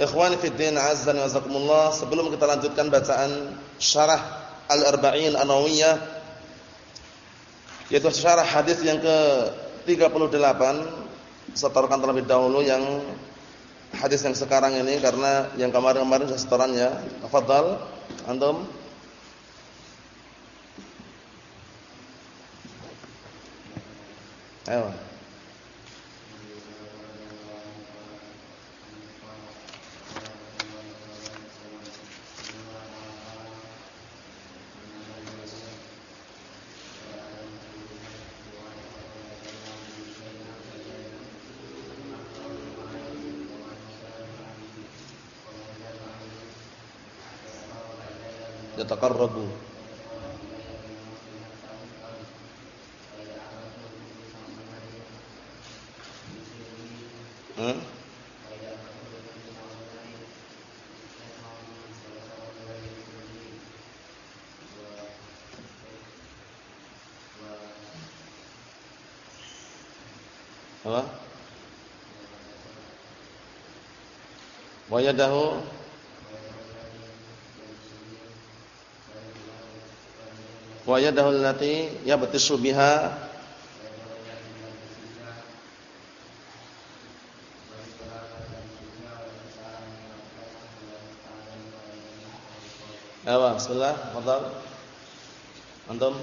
Ikhwani fi din azza wa jazakumullah, sebelum kita lanjutkan bacaan syarah Al-Arba'in An-Nawawiyah yaitu syarah hadis yang ke-38 setorkan terlebih dahulu yang hadis yang sekarang ini karena yang kemarin-kemarin sudah setorannya. Tafadhal antum. Ayo. Yataqarrabu hmm? apa? Wa yadahu wa yadahu allati yabtisu biha Awa, bismillah, fadal. Antum?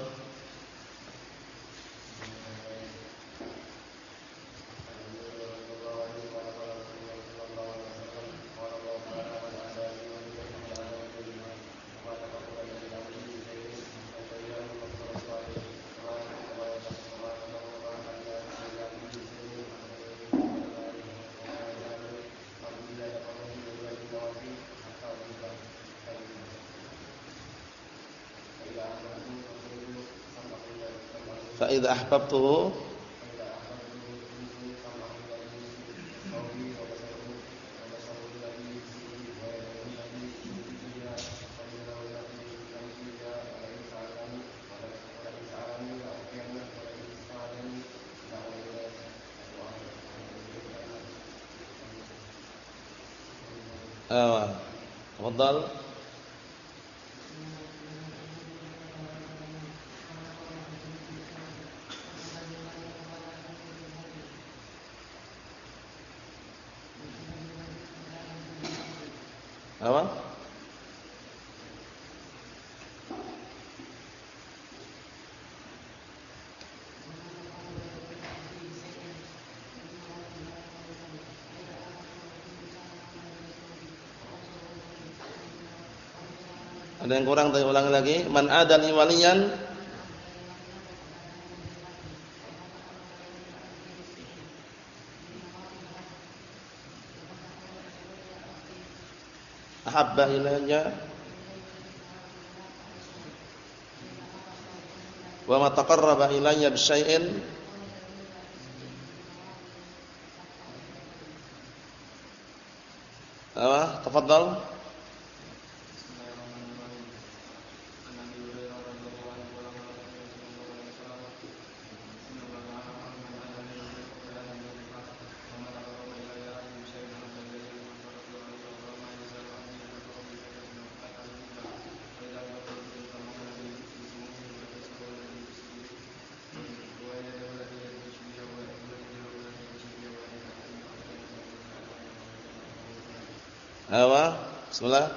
Idza ahbabtuhu Apa? Ada yang kurang tadi ulangi lagi. Man adali waliyan ahabba ilayya wa ma taqarraba ilayya bisyai'in Apa? Tafadhal. Bismillah.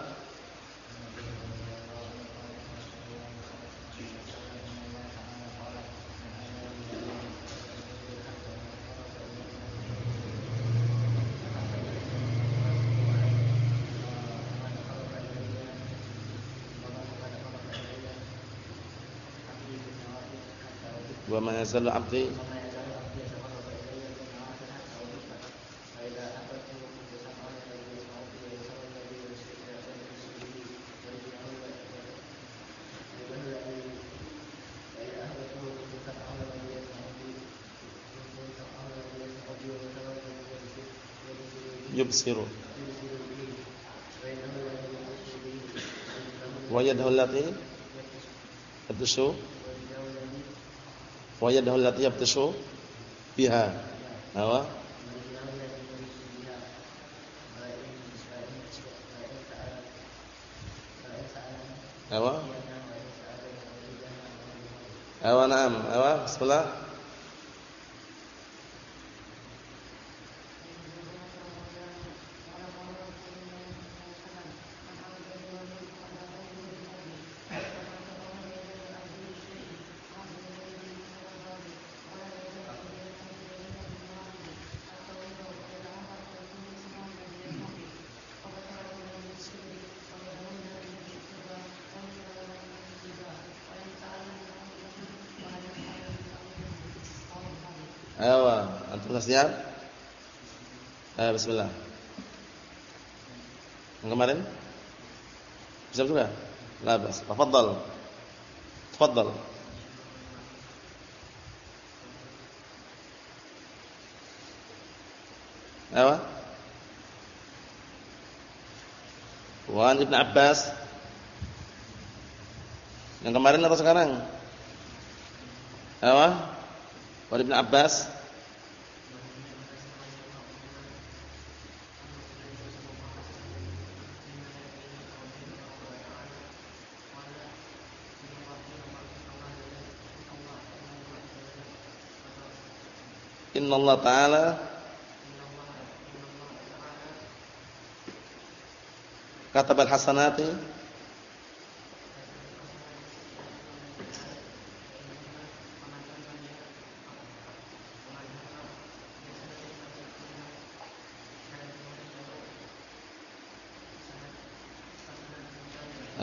Wa ma yazalu 'abdi yubsiru. Wa yadahu allati yabtashu wa yadahu allati yabtashu biha. Apa? Apa? Apa? Na'am. Apa bismillah siap? Eh, bismillah. Yang kemarin? Bisa juga? La bas. Tafadhal. Tafadhal. Apa? Wan Ibn Abbas. Yang kemarin atau sekarang? Apa? Wan Ibn Abbas. Inna Allah Ta'ala. Katabal hasanati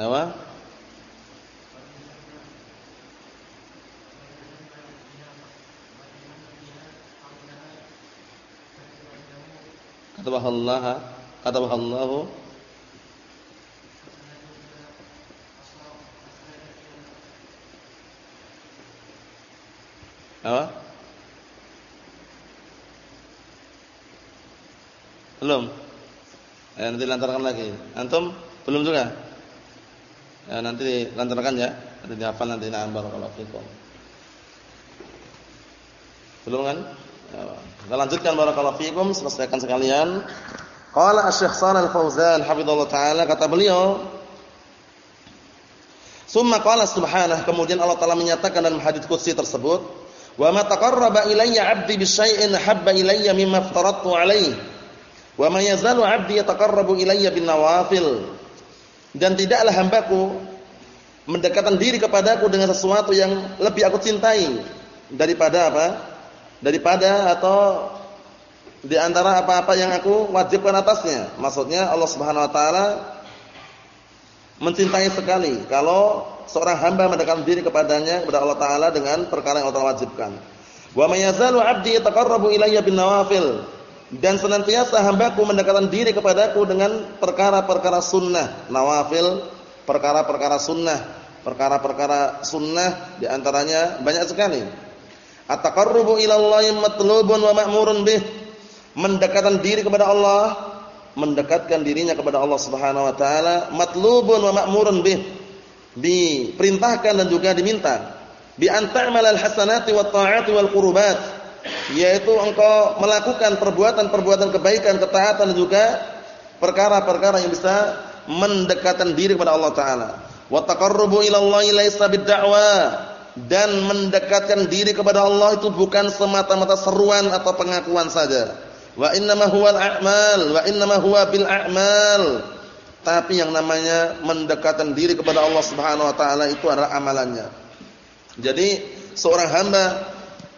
Apa? Katabahallaha katabahallahu. Apa? Belum? Ya, nanti lantarkan lagi. Antum? Belum juga? Ya, nanti lantarkan ya. Nanti dihafal nanti. Na'am barakallahu fikum. Belum kan kita lanjutkan barakallahu fikum, selesaikan sekalian. Qala Asy-Syaikh Shalal Fauzan hafizallahu taala kata beliau Summa qala subhanahu kemudian Allah taala menyatakan dalam hadits qudsi tersebut, "Wa ma taqarraba ilayya 'abdi bi syai'in habba ilayya mimma aftaradtu 'alaihi, wa ma yazalu 'abdi yataqarrabu ilayya bin nawafil." Dan tidaklah hambaku mendekatkan diri kepadaku dengan sesuatu yang lebih aku cintai daripada apa? Daripada atau di antara apa-apa yang aku wajibkan atasnya. Maksudnya Allah Subhanahu wa taala mencintai sekali kalau seorang hamba mendekatkan diri kepadanya kepada Allah taala dengan perkara yang Allah wajibkan. Wa may yazalu 'abdi yataqarrabu ilayya bin nawafil dan senantiasa hambaku mendekatkan diri kepadaku dengan perkara-perkara sunnah, nawafil, perkara-perkara sunnah, perkara-perkara sunnah di antaranya banyak sekali. At-taqarrubu ila Allah matlubun wa ma'murun bih. Mendekatkan diri kepada Allah, mendekatkan dirinya kepada Allah Subhanahu wa taala, matlubun wa ma'murun bih. Diperintahkan dan juga diminta. Bi anta'mal al-hasanati wat ta'ati wal qurbat. Yaitu engkau melakukan perbuatan-perbuatan kebaikan, ketaatan dan juga perkara-perkara yang bisa mendekatkan diri kepada Allah taala. Wa taqarrubu ila Allah laisa bid-da'wa dan mendekatkan diri kepada Allah itu bukan semata-mata seruan atau pengakuan saja. Wa innama huwal a'mal, wa innama huwa bil a'mal. Tapi yang namanya mendekatkan diri kepada Allah Subhanahu wa taala itu adalah amalannya. Jadi seorang hamba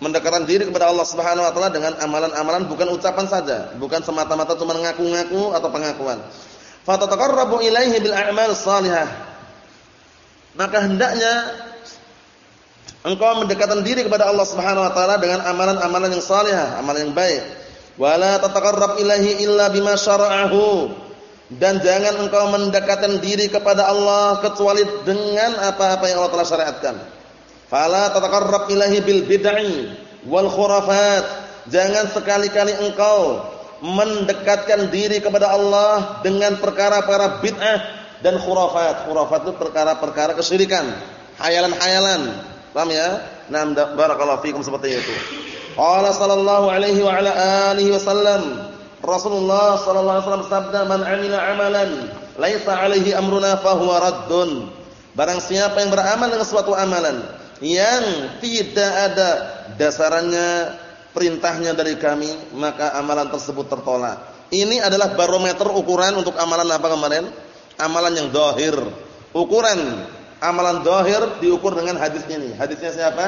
mendekatkan diri kepada Allah Subhanahu wa taala dengan amalan-amalan bukan ucapan saja, bukan semata-mata cuma ngaku-ngaku atau pengakuan. Fatataqarrabu ilaihi bil a'mal salihah. Maka hendaknya engkau mendekatkan diri kepada Allah Subhanahu wa taala dengan amalan-amalan yang salehah, amalan yang baik. Wala tataqarrab ilahi illa bima syara'ahu. Dan jangan engkau mendekatkan diri kepada Allah kecuali dengan apa-apa yang Allah telah syariatkan. Fala tataqarrab ilahi bil bid'ah wal khurafat. Jangan sekali-kali engkau mendekatkan diri kepada Allah dengan perkara-perkara bid'ah dan khurafat. Khurafat itu perkara-perkara kesyirikan, hayalan-hayalan. Paham ya? Nah, barakallahu fikum seperti itu. Qala sallallahu alaihi wa ala alihi wasallam Rasulullah sallallahu alaihi wasallam sabda man amila amalan laisa alaihi amruna fahuwa raddun. Barang siapa yang beramal dengan suatu amalan yang tidak ada dasarannya perintahnya dari kami, maka amalan tersebut tertolak. Ini adalah barometer ukuran untuk amalan apa kemarin? Amalan yang dohir. Ukuran amalan dohir diukur dengan hadis ini. Hadisnya siapa?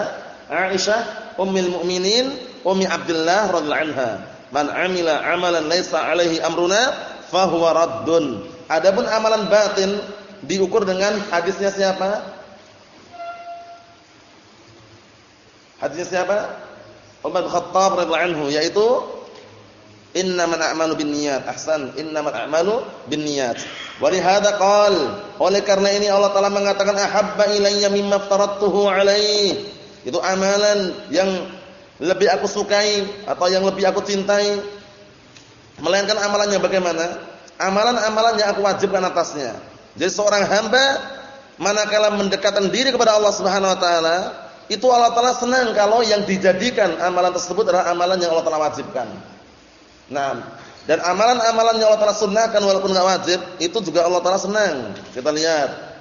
Aisyah, Ummul Mukminin, Ummi Abdullah radhiyallahu anha. Man amila amalan laisa alaihi amruna fahuwa raddun. Adapun amalan batin diukur dengan hadisnya siapa? Hadisnya siapa? Umar bin Khattab radhiyallahu anhu yaitu innamal a'malu binniyat. Ahsan, innamal a'malu binniyat. Wa li hadza qal, oleh karena ini Allah Taala mengatakan ahabba ilayya mimma aftaradtuhu alaihi. Itu amalan yang lebih aku sukai atau yang lebih aku cintai melainkan amalannya bagaimana? Amalan-amalan yang aku wajibkan atasnya. Jadi seorang hamba manakala mendekatkan diri kepada Allah Subhanahu wa taala, itu Allah taala senang kalau yang dijadikan amalan tersebut adalah amalan yang Allah taala wajibkan. Nah, dan amalan-amalan yang Allah taala sunnahkan walaupun enggak wajib, itu juga Allah taala senang. Kita lihat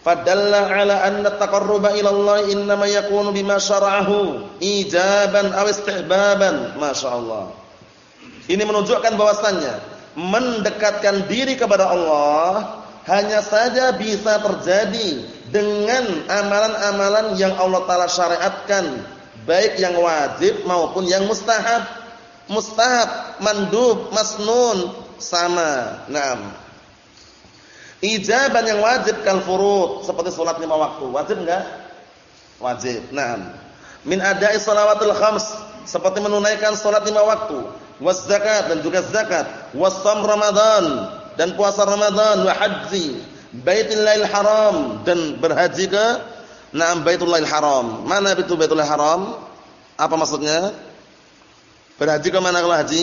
Fadalla ala anna taqarruba ila Allah innama yakunu bima syara'ahu ijaban aw istihbaban. Masyaallah. Ini menunjukkan bahwasannya mendekatkan diri kepada Allah hanya saja bisa terjadi dengan amalan-amalan yang Allah taala syariatkan, baik yang wajib maupun yang mustahab. Mustahab, mandub, masnun sama. Naam. Ijaban yang wajib kal furud seperti salat lima waktu. Wajib enggak? Wajib. Naam. Min ada'i salawatul khams seperti menunaikan salat lima waktu, was zakat dan juga zakat, was sham Ramadan dan puasa Ramadan wa haji Baitullahil Haram dan berhaji ke Naam Baitullahil Haram. Mana itu Baitullahil Haram? Apa maksudnya? Berhaji ke mana kalau haji?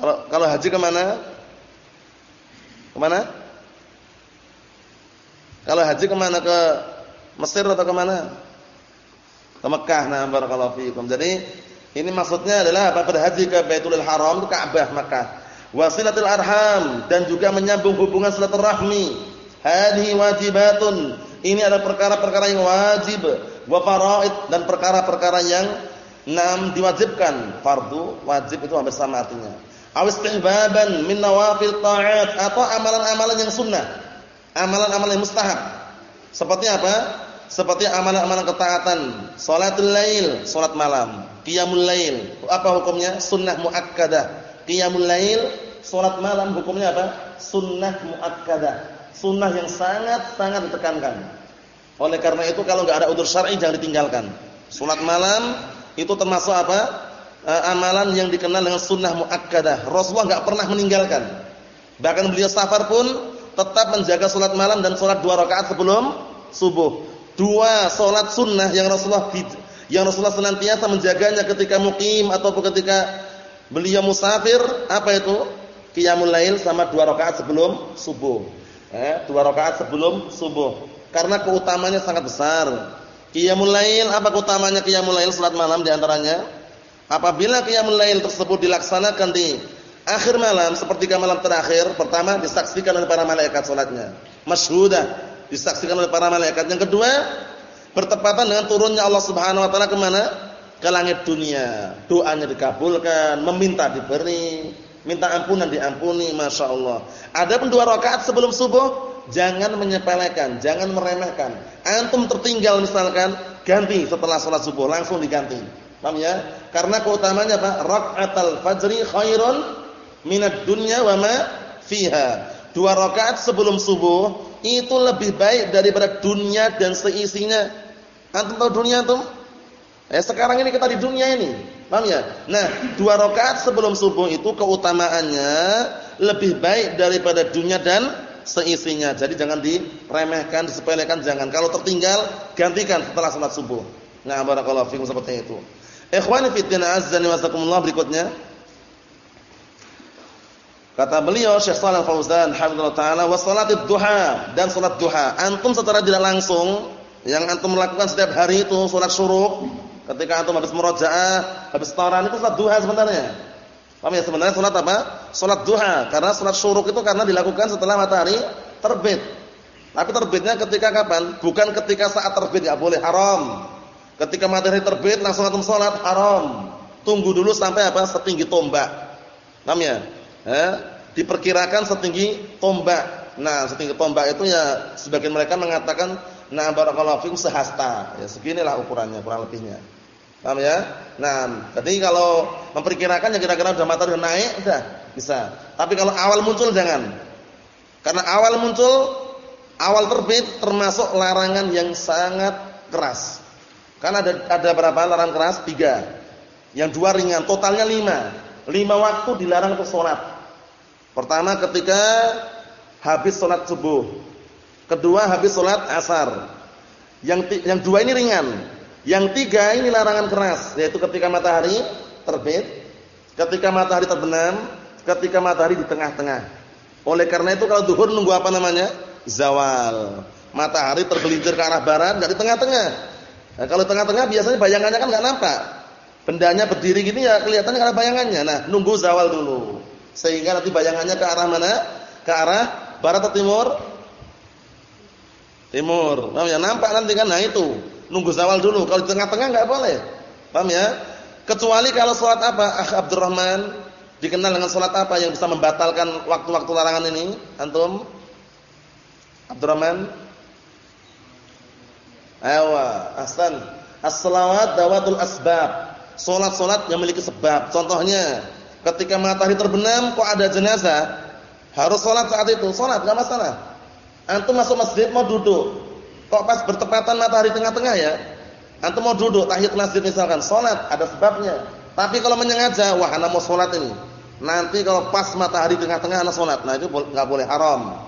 Kalau kalau haji ke mana? Ke mana? Kalau haji ke mana? Ke Mesir atau ke mana? Ke Mekah. Nah, barakallahu fiikum. Jadi, ini maksudnya adalah apa? Berhaji ke Baitul Haram, itu Ka'bah Mekah. Wasilatul arham dan juga menyambung hubungan silaturahmi. Hadhihi wajibatun. Ini adalah perkara-perkara yang wajib, wa faraid dan perkara-perkara yang enam diwajibkan. Fardu, wajib itu hampir sama artinya aw istihbaban min nawafil ta'at atau amalan-amalan yang sunnah, amalan-amalan yang mustahab. Seperti apa? Seperti amalan-amalan ketaatan, salatul lail, salat malam, qiyamul lail. Apa hukumnya? Sunnah muakkadah. Qiyamul lail, salat malam hukumnya apa? Sunnah muakkadah. Sunnah yang sangat-sangat ditekankan. Oleh karena itu kalau enggak ada udzur syar'i jangan ditinggalkan. Salat malam itu termasuk apa? uh, amalan yang dikenal dengan sunnah muakkadah. Rasulullah enggak pernah meninggalkan. Bahkan beliau safar pun tetap menjaga salat malam dan salat dua rakaat sebelum subuh. Dua salat sunnah yang Rasulullah yang Rasulullah senantiasa menjaganya ketika mukim ataupun ketika beliau musafir, apa itu? Qiyamul lail sama dua rakaat sebelum subuh. Eh, dua rakaat sebelum subuh. Karena keutamanya sangat besar. Qiyamul lail apa keutamanya qiyamul lail salat malam di antaranya? Apabila qiyamul lail tersebut dilaksanakan di akhir malam seperti malam terakhir, pertama disaksikan oleh para malaikat salatnya. Masyhudah, disaksikan oleh para malaikat. Yang kedua, bertepatan dengan turunnya Allah Subhanahu wa taala ke mana? Ke langit dunia. Doanya dikabulkan, meminta diberi, minta ampunan diampuni, Masya Allah. Adapun dua rakaat sebelum subuh, jangan menyepelekan, jangan meremehkan. Antum tertinggal misalkan, ganti setelah sholat subuh, langsung diganti. Paham ya? Karena keutamanya apa? Raka'atul fajri khairun minad dunya wa ma fiha. Dua rakaat sebelum subuh itu lebih baik daripada dunia dan seisinya. Antum tahu dunia antum? Eh sekarang ini kita di dunia ini. Paham ya? Nah, dua rakaat sebelum subuh itu keutamaannya lebih baik daripada dunia dan seisinya. Jadi jangan diremehkan, disepelekan jangan. Kalau tertinggal gantikan setelah salat subuh. Nah, barakallahu fikum seperti itu. Ikhwani fi din azza wa jazakumullah berikutnya. Kata beliau Syekh Shalal Fauzan hafizallahu taala wa salatid duha dan salat duha. Antum secara tidak langsung yang antum lakukan setiap hari itu salat syuruk ketika antum habis murojaah, habis taran itu salat duha sebenarnya. Paham ya sebenarnya salat apa? Salat duha karena salat syuruk itu karena dilakukan setelah matahari terbit. Tapi terbitnya ketika kapan? Bukan ketika saat terbit enggak boleh haram. Ketika matahari terbit langsung antum salat haram. Tunggu dulu sampai apa? Setinggi tombak. Paham ya? Eh, diperkirakan setinggi tombak. Nah, setinggi tombak itu ya sebagian mereka mengatakan nah barakallahu fikum sehasta. Ya seginilah ukurannya kurang lebihnya. Paham ya? Nah, jadi kalau memperkirakan ya kira-kira udah matahari naik udah bisa. Tapi kalau awal muncul jangan. Karena awal muncul awal terbit termasuk larangan yang sangat keras. Kan ada ada berapa larangan keras? Tiga. Yang dua ringan, totalnya lima. Lima waktu dilarang untuk sholat. Pertama ketika habis sholat subuh. Kedua habis sholat asar. Yang yang dua ini ringan. Yang tiga ini larangan keras, yaitu ketika matahari terbit, ketika matahari terbenam, ketika matahari di tengah-tengah. Oleh karena itu kalau duhur nunggu apa namanya? Zawal. Matahari tergelincir ke arah barat, di tengah-tengah. Nah, kalau tengah-tengah biasanya bayangannya kan nggak nampak. Bendanya berdiri gini ya kelihatannya karena bayangannya. Nah, nunggu zawal dulu. Sehingga nanti bayangannya ke arah mana? Ke arah barat atau timur? Timur. Paham ya? Nampak nanti kan nah itu. Nunggu zawal dulu. Kalau di tengah-tengah nggak boleh. Paham ya? Kecuali kalau sholat apa? Ah Abdurrahman dikenal dengan sholat apa yang bisa membatalkan waktu-waktu larangan ini? Antum? Abdurrahman? Awa, ahsan. As-salawat dawatul asbab. Salat-salat yang memiliki sebab. Contohnya, ketika matahari terbenam kok ada jenazah, harus salat saat itu. Salat enggak masalah. Antum masuk masjid mau duduk. Kok pas bertepatan matahari tengah-tengah ya? Antum mau duduk tahiyat masjid misalkan, salat ada sebabnya. Tapi kalau menyengaja, wah ana mau salat ini. Nanti kalau pas matahari tengah-tengah ana salat. Nah itu enggak boleh haram.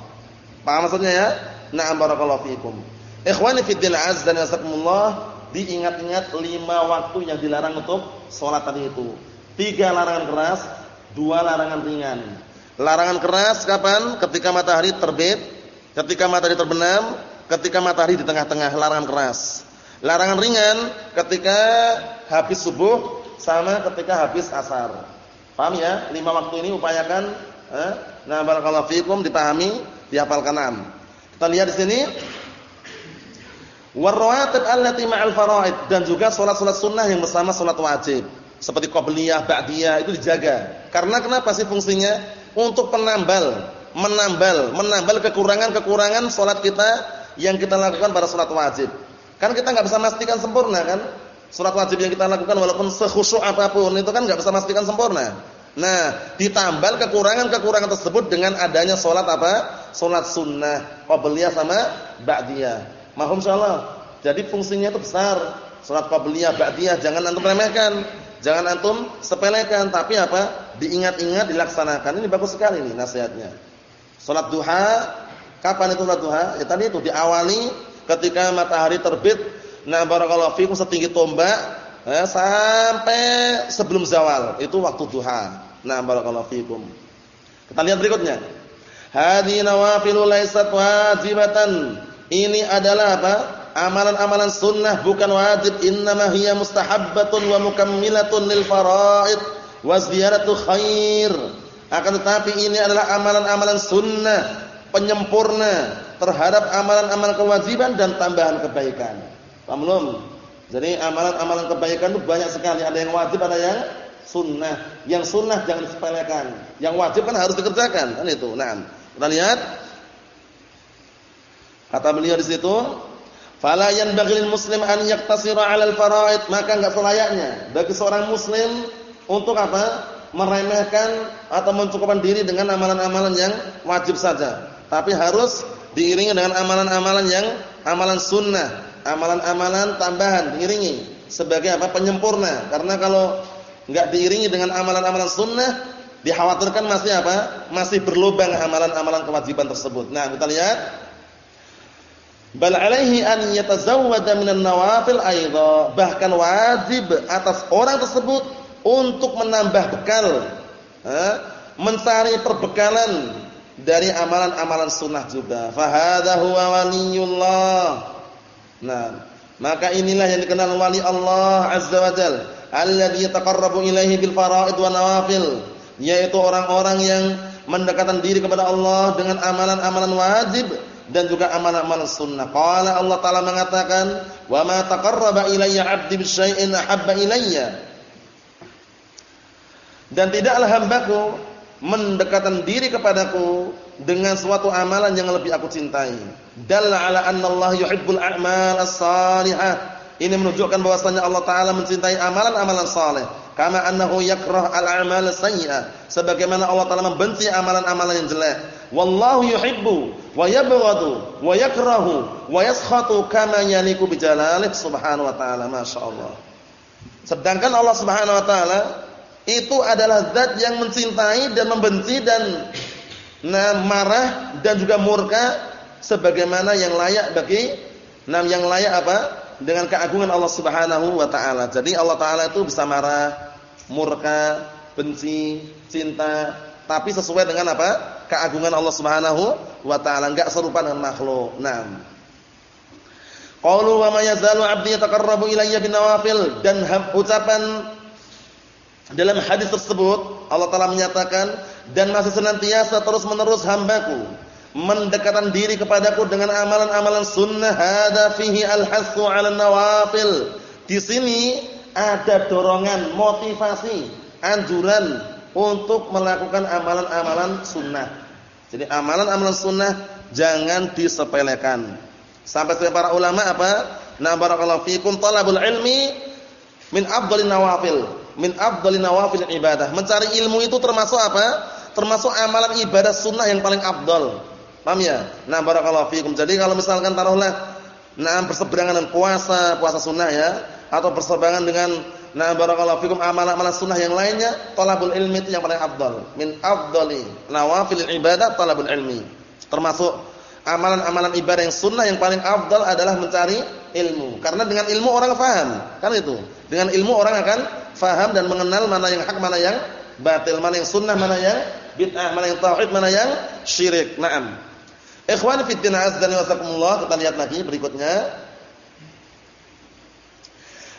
Paham maksudnya ya? Na'am barakallahu fiikum. Ikhwani fi din azza wa jalla, diingat-ingat lima waktu yang dilarang untuk sholat tadi itu. Tiga larangan keras, dua larangan ringan. Larangan keras kapan? Ketika matahari terbit, ketika matahari terbenam, ketika matahari di tengah-tengah, larangan keras. Larangan ringan ketika habis subuh sama ketika habis asar. Paham ya? Lima waktu ini upayakan eh? Nah, barakallahu fikum dipahami, dihafalkan. Kita lihat di sini Warrawatib allati ma'al faraid dan juga salat-salat sunnah yang bersama salat wajib. Seperti qabliyah, ba'diyah itu dijaga. Karena kenapa sih fungsinya? Untuk penambal, menambal, menambal kekurangan-kekurangan salat kita yang kita lakukan pada salat wajib. Kan kita enggak bisa memastikan sempurna kan? Salat wajib yang kita lakukan walaupun sekhusyuk apa pun itu kan enggak bisa memastikan sempurna. Nah, ditambal kekurangan-kekurangan tersebut dengan adanya salat apa? Salat sunnah, qabliyah sama ba'diyah. Mahum insyaallah. Jadi fungsinya itu besar. Salat qabliyah, ba'diyah jangan antum remehkan. Jangan antum sepelekan, tapi apa? Diingat-ingat, dilaksanakan. Ini bagus sekali nih nasihatnya. Salat duha, kapan itu salat duha? Ya tadi itu diawali ketika matahari terbit. Nah, barakallahu fikum setinggi tombak eh, sampai sebelum zawal. Itu waktu duha. Nah, barakallahu fikum. Kita lihat berikutnya. Hadi nawafilu laysat wajibatan ini adalah apa? Amalan-amalan sunnah bukan wajib. Innama hiya mustahabbatun wa mukammilatun lil faraid wa ziyaratu khair. Akan tetapi ini adalah amalan-amalan sunnah, penyempurna terhadap amalan-amalan kewajiban dan tambahan kebaikan. Paham? Jadi amalan-amalan kebaikan itu banyak sekali. Ada yang wajib, ada yang sunnah. Yang sunnah jangan disepelekan. Yang wajib kan harus dikerjakan. Kan itu. Nah, kita lihat Kata beliau di situ, "Fala yanbaghi muslim an yaktasira 'ala al-fara'id." Maka enggak selayaknya bagi seorang muslim untuk apa? meremehkan atau mencukupkan diri dengan amalan-amalan yang wajib saja. Tapi harus diiringi dengan amalan-amalan yang amalan sunnah, amalan-amalan tambahan diiringi sebagai apa? penyempurna. Karena kalau enggak diiringi dengan amalan-amalan sunnah, dikhawatirkan masih apa? masih berlubang amalan-amalan kewajiban tersebut. Nah, kita lihat Bal alaihi an yatazawwada minan nawafil aidha. Bahkan wajib atas orang tersebut untuk menambah bekal. mencari perbekalan dari amalan-amalan sunnah juga. Fahadha huwa waliyullah. Nah, maka inilah yang dikenal wali Allah Azza wa Jalla, alladzi yataqarrabu ilaihi bil fara'id wa nawafil, yaitu orang-orang yang mendekatkan diri kepada Allah dengan amalan-amalan wajib dan juga amalan-amalan sunnah. Qala Allah Taala mengatakan, "Wa ma taqarraba ilayya 'abdi bisyai'in ahabba ilayya." Dan tidaklah hambaku mendekatkan diri kepadaku dengan suatu amalan yang lebih aku cintai. Dalla ala anna Allah yuhibbul a'mal as-salihah. Ini menunjukkan bahwasanya Allah taala mencintai amalan-amalan saleh. Kama annahu yakrah al-a'mal as-sayyi'ah. Sebagaimana Allah taala membenci amalan-amalan yang jelek. Wallahu yuhibbu wa yabghadu wa yakrahu wa yaskhatu kama yaliku bi subhanahu wa ta'ala. Masyaallah. Sedangkan Allah Subhanahu wa taala itu adalah zat yang mencintai dan membenci dan nah marah dan juga murka sebagaimana yang layak bagi nam yang layak apa? dengan keagungan Allah Subhanahu wa taala. Jadi Allah taala itu bisa marah, murka, benci, cinta, tapi sesuai dengan apa? keagungan Allah Subhanahu wa taala, enggak serupa dengan makhluk. Naam. Qalu wa ma yazalu 'abdi yataqarrabu ilayya bin nawafil dan ucapan dalam hadis tersebut Allah taala menyatakan dan masih senantiasa terus-menerus hambaku mendekatkan diri kepadaku dengan amalan-amalan sunnah hada fihi al-hasu 'ala nawafil. Di sini ada dorongan, motivasi, anjuran untuk melakukan amalan-amalan sunnah. Jadi amalan-amalan sunnah jangan disepelekan. Sampai sampai para ulama apa? Na barakallahu fikum talabul ilmi min afdhalin nawafil. Min afdhalin nawafil ibadah. Mencari ilmu itu termasuk apa? termasuk amalan ibadah sunnah yang paling abdol. Paham ya? Nah, barakallahu fikum. Jadi kalau misalkan taruhlah nah berseberangan dengan puasa, puasa sunnah ya, atau berseberangan dengan nah barakallahu fikum amalan-amalan sunnah yang lainnya, talabul ilmi itu yang paling abdol. Min afdali nawafil ibadah talabul ilmi. Termasuk amalan-amalan ibadah yang sunnah yang paling abdol adalah mencari ilmu. Karena dengan ilmu orang faham, kan itu. Dengan ilmu orang akan faham dan mengenal mana yang hak, mana yang batil, mana yang sunnah, mana yang bid'ah, mana yang tauhid, mana yang syirik. Naam. Ikhwan fi din azza wa sakumullah, kita lihat lagi berikutnya.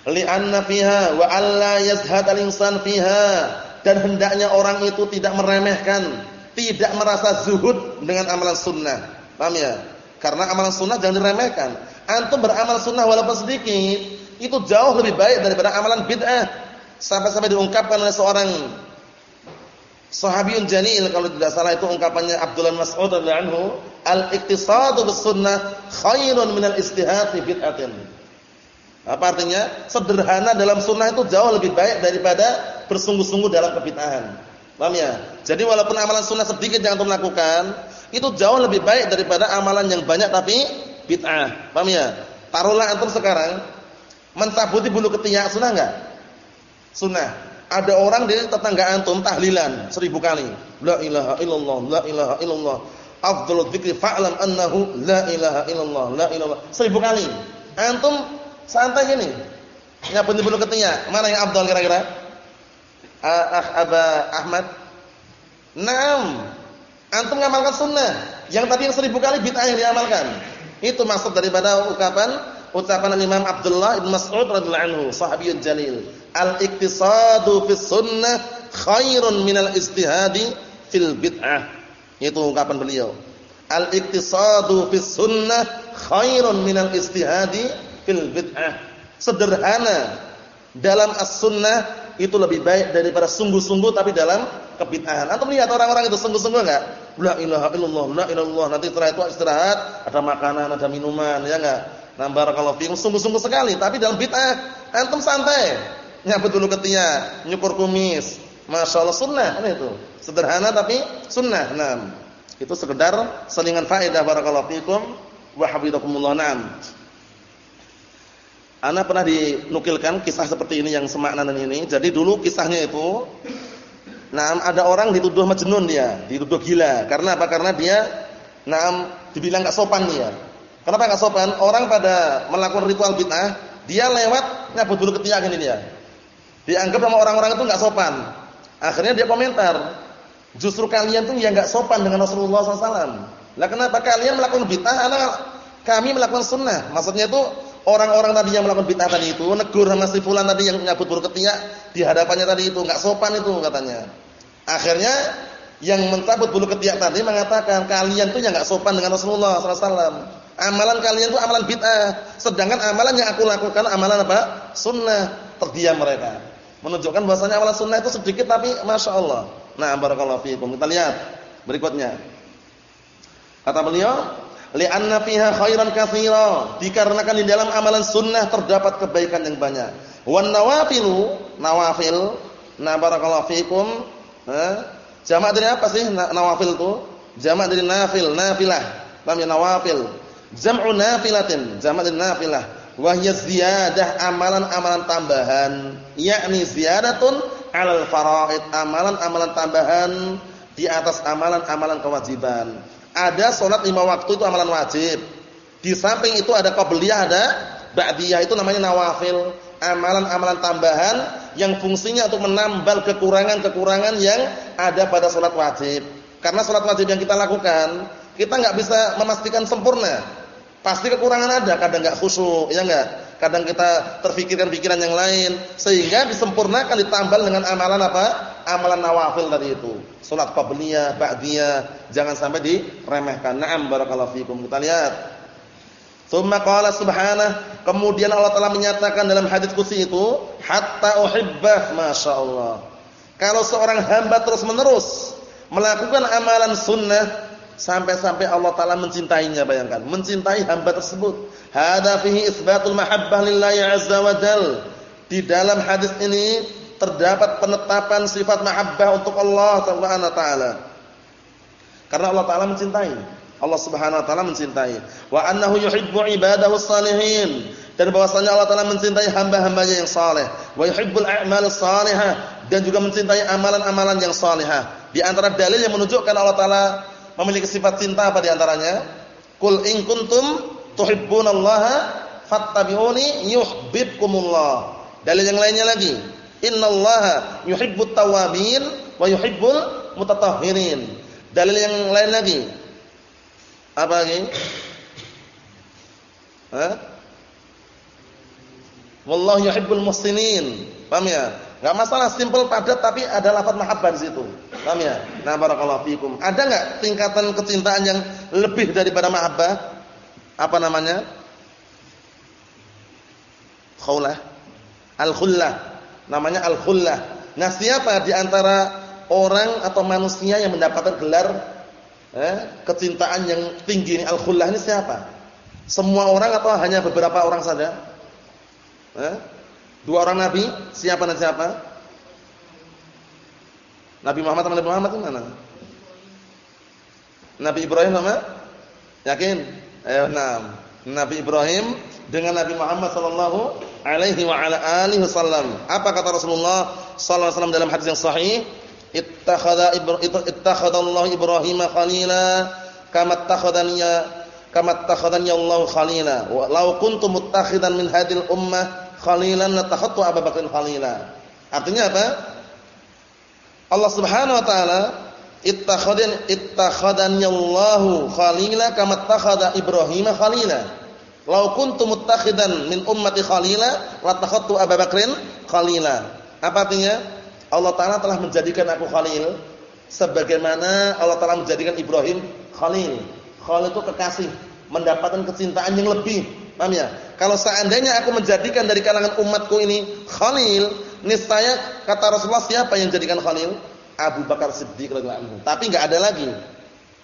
Li'anna fiha wa alla yazhad al-insan fiha dan hendaknya orang itu tidak meremehkan, tidak merasa zuhud dengan amalan sunnah. Paham ya? Karena amalan sunnah jangan diremehkan. Antum beramal sunnah walaupun sedikit, itu jauh lebih baik daripada amalan bid'ah. Sampai-sampai diungkapkan oleh seorang Sahabiyun Janil kalau tidak salah itu ungkapannya Abdullah Mas'ud radhiyallahu anhu, al-iktisadu bis sunnah khairun minal istihad fi bid'atin. Apa artinya? Sederhana dalam sunnah itu jauh lebih baik daripada bersungguh-sungguh dalam kebid'ahan. Paham ya? Jadi walaupun amalan sunnah sedikit yang antum lakukan, itu jauh lebih baik daripada amalan yang banyak tapi bid'ah. Paham ya? Taruhlah antum sekarang mencabuti bulu ketiak sunnah enggak? Sunnah. Ada orang di tetangga antum tahlilan seribu kali. La ilaha illallah, la ilaha illallah. Afdhalul dzikri fa'lam annahu la ilaha illallah, la ilaha seribu kali. Antum santai gini. Nyapu di bulu ketinya. Mana yang afdal kira-kira? Ah, Aba Ahmad. Naam. Antum ngamalkan sunnah. Yang tadi yang seribu kali bid'ah yang diamalkan. Itu maksud daripada ucapan ucapan Imam Abdullah bin Mas'ud radhiyallahu anhu, sahabiyun jalil al-iktisadu fis sunnah khairun minal istihadi fil bid'ah. Itu ungkapan beliau. Al-iktisadu fis sunnah khairun minal istihadi fil bid'ah. Sederhana dalam as-sunnah itu lebih baik daripada sungguh-sungguh tapi dalam kebid'ahan. Antum lihat orang-orang itu sungguh-sungguh enggak? La ilaha illallah, la ilaha illallah. Nanti setelah itu istirahat, ada makanan, ada minuman, ya enggak? Nah, barakallahu fiikum sungguh-sungguh sekali, tapi dalam bid'ah antum santai nyabut dulu ketiak, nyukur kumis. Masya Allah sunnah kan itu. Sederhana tapi sunnah. Nah, itu sekedar selingan faedah barakallahu fikum wa hafizakumullah. Naam. Ana pernah dinukilkan kisah seperti ini yang semakna dengan ini. Jadi dulu kisahnya itu Naam ada orang dituduh majnun dia, dituduh gila. Karena apa? Karena dia naam dibilang enggak sopan dia. Kenapa enggak sopan? Orang pada melakukan ritual bid'ah, dia lewat nyabut bulu ketiak ini dia. Dianggap sama orang-orang itu enggak sopan. Akhirnya dia komentar, justru kalian tuh yang enggak sopan dengan Rasulullah SAW. Lah kenapa kalian melakukan bid'ah? Karena kami melakukan sunnah. Maksudnya itu orang-orang tadi yang melakukan bid'ah tadi itu negur sama si fulan tadi yang nyabut bulu ketiak di hadapannya tadi itu enggak sopan itu katanya. Akhirnya yang mencabut bulu ketiak tadi mengatakan kalian tuh yang enggak sopan dengan Rasulullah SAW. Amalan kalian itu amalan bid'ah, sedangkan amalan yang aku lakukan amalan apa? Sunnah. Terdiam mereka. Menunjukkan bahwasanya amalan sunnah itu sedikit tapi masya Allah. Nah, barakallahu fiikum. Kita lihat berikutnya. Kata beliau, li'anna fiha khairan katsira. Dikarenakan di dalam amalan sunnah terdapat kebaikan yang banyak. Wan nawafilu, nawafil, na barakallahu fiikum. Jamak dari apa sih nawafil itu? Jamak dari nafil, nafilah. Paham ya nawafil? Jam'u nafilatin, jamak dari nafilah. Wa ziyadah amalan-amalan tambahan, yakni ziyadatun 'alal faraid, amalan-amalan tambahan di atas amalan-amalan kewajiban. Ada salat lima waktu itu amalan wajib. Di samping itu ada qabliyah, ada ba'diyah itu namanya nawafil, amalan-amalan tambahan yang fungsinya untuk menambal kekurangan-kekurangan yang ada pada salat wajib. Karena salat wajib yang kita lakukan, kita nggak bisa memastikan sempurna. Pasti kekurangan ada, kadang enggak khusyuk, ya enggak? Kadang kita terfikirkan pikiran yang lain sehingga disempurnakan ditambal dengan amalan apa? Amalan nawafil tadi itu. Salat qabliyah, ba'diyah, jangan sampai diremehkan. Na'am barakallahu fikum. Kita lihat. Tsumma qala subhanahu, kemudian Allah telah menyatakan dalam hadis qudsi itu, hatta uhibbah, masyaallah. Kalau seorang hamba terus-menerus melakukan amalan sunnah sampai-sampai Allah taala mencintainya bayangkan. Mencintai hamba tersebut. Hadza fihi isbatul mahabbah lillahi azza wa jal. Di dalam hadis ini terdapat penetapan sifat mahabbah untuk Allah subhanahu wa taala. Karena Allah taala mencintai. Allah subhanahu wa taala mencintai. Wa annahu yuhibbu ibadahu salihin dan bahwasanya Allah taala mencintai hamba-hambanya yang saleh. Wa yuhibbul a'mal salihah dan juga mencintai amalan-amalan yang salihah di antara dalil yang menunjukkan Allah taala memiliki sifat cinta apa di antaranya? Qul in kuntum tuhibbunallaha fattabi'uni yuhibbukumullah. Dalil yang lainnya lagi, innallaha yuhibbut tawwabin wa yuhibbul mutatahhirin. Dalil yang lain lagi. Apa lagi? Hah? Wallahu yuhibbul muhsinin. Paham ya? Enggak masalah simpel padat tapi ada lafaz mahabbah di situ. Paham ya? Nah barakallahu fikum. Ada enggak tingkatan kecintaan yang lebih daripada mahabbah? Apa namanya? Khullah. Al-khullah. Namanya al-khullah. Nah, siapa di antara orang atau manusia yang mendapatkan gelar eh, kecintaan yang tinggi ini al-khullah ini siapa? Semua orang atau hanya beberapa orang saja? Eh? Dua orang nabi, siapa dan siapa? Nabi Muhammad sama Nabi Muhammad itu mana? Nabi Ibrahim sama? Yakin? Ayo enam. Nabi Ibrahim dengan Nabi Muhammad sallallahu alaihi wa ala alihi wasallam. Apa kata Rasulullah sallallahu alaihi wasallam dalam hadis yang sahih? Ittakhadha ittakhadha Allah Ibrahim khalila kama ittakhadani kama ittakhadani Allah khalila. Law kuntu muttakhidan min hadil ummah khalilan latakhattu Abu Bakr khalila. Artinya apa? Allah Subhanahu wa taala ittakhadhan ittakhadani Allahu khalila kama ittakhadha Ibrahim khalila. Lau kuntu muttakhidan min ummati khalila latakhattu Abu Bakrin khalila. Apa artinya? Allah taala telah menjadikan aku khalil sebagaimana Allah taala menjadikan Ibrahim khalil. Khalil itu kekasih, mendapatkan kecintaan yang lebih Paham ya? Kalau seandainya aku menjadikan dari kalangan umatku ini khalil, niscaya kata Rasulullah siapa yang jadikan khalil? Abu Bakar Siddiq radhiyallahu anhu. Tapi enggak ada lagi.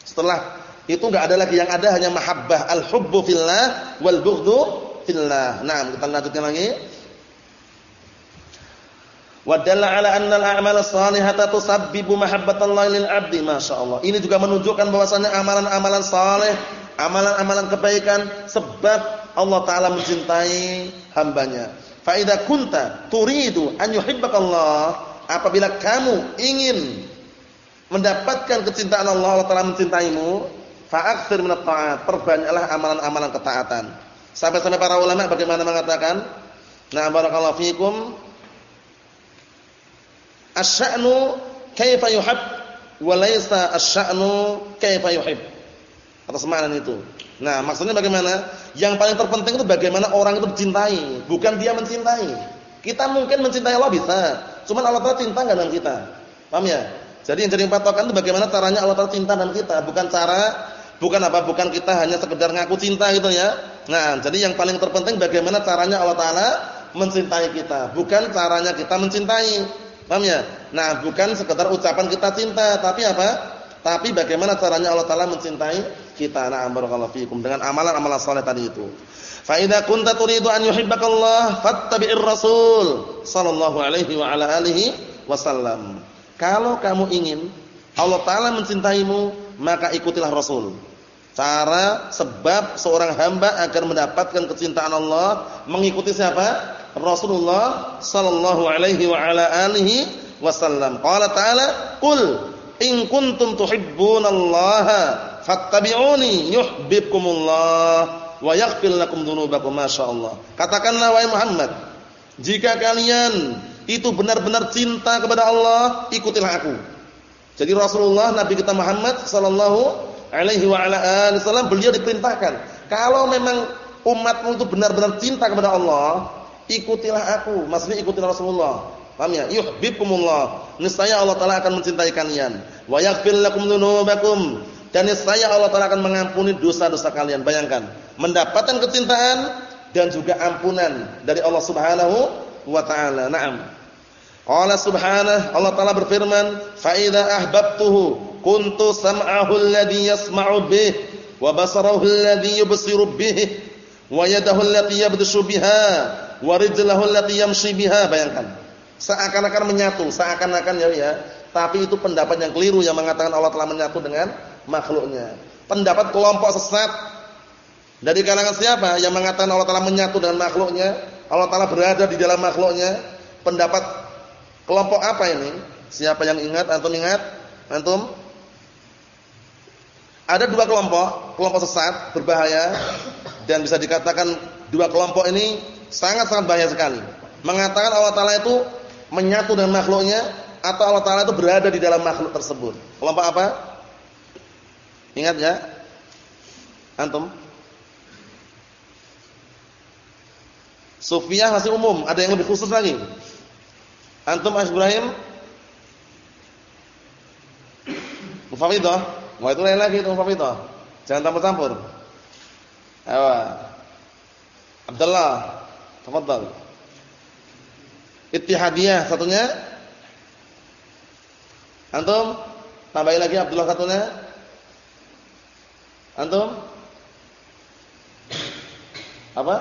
Setelah itu enggak ada lagi yang ada hanya mahabbah al-hubbu fillah wal bughdhu fillah. Nah, kita lanjutkan lagi. Wa dalla ala anna al-a'mal as-salihata tusabbibu mahabbatallahi lil 'abdi, masyaallah. Ini juga menunjukkan bahwasanya amalan-amalan saleh, amalan-amalan kebaikan sebab Allah taala mencintai hambanya. Fa idza kunta turidu an yuhibbakallah, apabila kamu ingin mendapatkan kecintaan Allah, Allah taala mencintaimu, minat ta'at, perbanyaklah amalan-amalan ketaatan. Sampai-sampai para ulama bagaimana mengatakan? Nah, barakallahu fikum. Asy-sya'nu kaifa yuhib wa laysa kaifa yuhib. Atas makna itu. Nah, maksudnya bagaimana? Yang paling terpenting itu bagaimana orang itu mencintai, bukan dia mencintai. Kita mungkin mencintai Allah bisa, cuman Allah Taala cinta enggak dengan kita. Paham ya? Jadi yang jadi patokan itu bagaimana caranya Allah Taala cinta dengan kita, bukan cara bukan apa? Bukan kita hanya sekedar ngaku cinta gitu ya. Nah, jadi yang paling terpenting bagaimana caranya Allah Taala mencintai kita, bukan caranya kita mencintai. Paham ya? Nah, bukan sekedar ucapan kita cinta, tapi apa? Tapi bagaimana caranya Allah Taala mencintai kita? Na'am barakallahu fikum dengan amalan-amalan saleh tadi itu. Fa idza kunta turidu an yuhibbakallah fattabi'ir rasul sallallahu alaihi wa ala alihi wasallam. Kalau kamu ingin Allah taala mencintaimu, maka ikutilah Rasul. Cara sebab seorang hamba agar mendapatkan kecintaan Allah mengikuti siapa? Rasulullah sallallahu alaihi wa ala alihi wasallam. Qala ta'ala, "Qul in kuntum tuhibbunallaha fattabi'uni yuhibbukumullah wa yaghfir lakum dzunubakum masyaallah. Katakanlah wahai Muhammad, jika kalian itu benar-benar cinta kepada Allah, ikutilah aku. Jadi Rasulullah Nabi kita Muhammad sallallahu alaihi wa ala alihi wasallam beliau diperintahkan, kalau memang umatmu itu benar-benar cinta kepada Allah, ikutilah aku. Maksudnya ikutilah Rasulullah. Paham ya? Yuhibbukumullah. Niscaya Allah taala akan mencintai kalian. Wa yaghfir lakum dzunubakum. Dan niscaya Allah taala akan mengampuni dosa-dosa kalian. Bayangkan, mendapatkan kecintaan dan juga ampunan dari Allah Subhanahu wa taala. Naam. Qala subhanahu Allah taala berfirman, "Fa idza ahbabtuhu kuntu sam'ahu alladhi yasma'u bih wa basarahu alladhi yubsiru bih wa yadahu allati yabdishu biha wa rijluhu allati yamshi biha." Bayangkan Seakan-akan menyatu, seakan-akan ya ya. Tapi itu pendapat yang keliru yang mengatakan Allah telah menyatu dengan makhluknya. Pendapat kelompok sesat dari kalangan siapa yang mengatakan Allah telah menyatu dengan makhluknya? Allah telah berada di dalam makhluknya. Pendapat kelompok apa ini? Siapa yang ingat? Antum ingat? Antum? Ada dua kelompok, kelompok sesat berbahaya dan bisa dikatakan dua kelompok ini sangat-sangat bahaya sekali. Mengatakan Allah Taala itu menyatu dengan makhluknya atau Allah Taala itu berada di dalam makhluk tersebut. Kelompok apa? Ingat ya? Antum? Sufiyah masih umum, ada yang lebih khusus lagi. Antum Mas Ibrahim? Mufawidah? Wah itu lain lagi itu Mufawidah. Jangan campur-campur. Ayo. Abdullah, tafadhal. Ittihadiyah satunya. Antum? Tambahin lagi Abdullah satunya. Antum? Apa?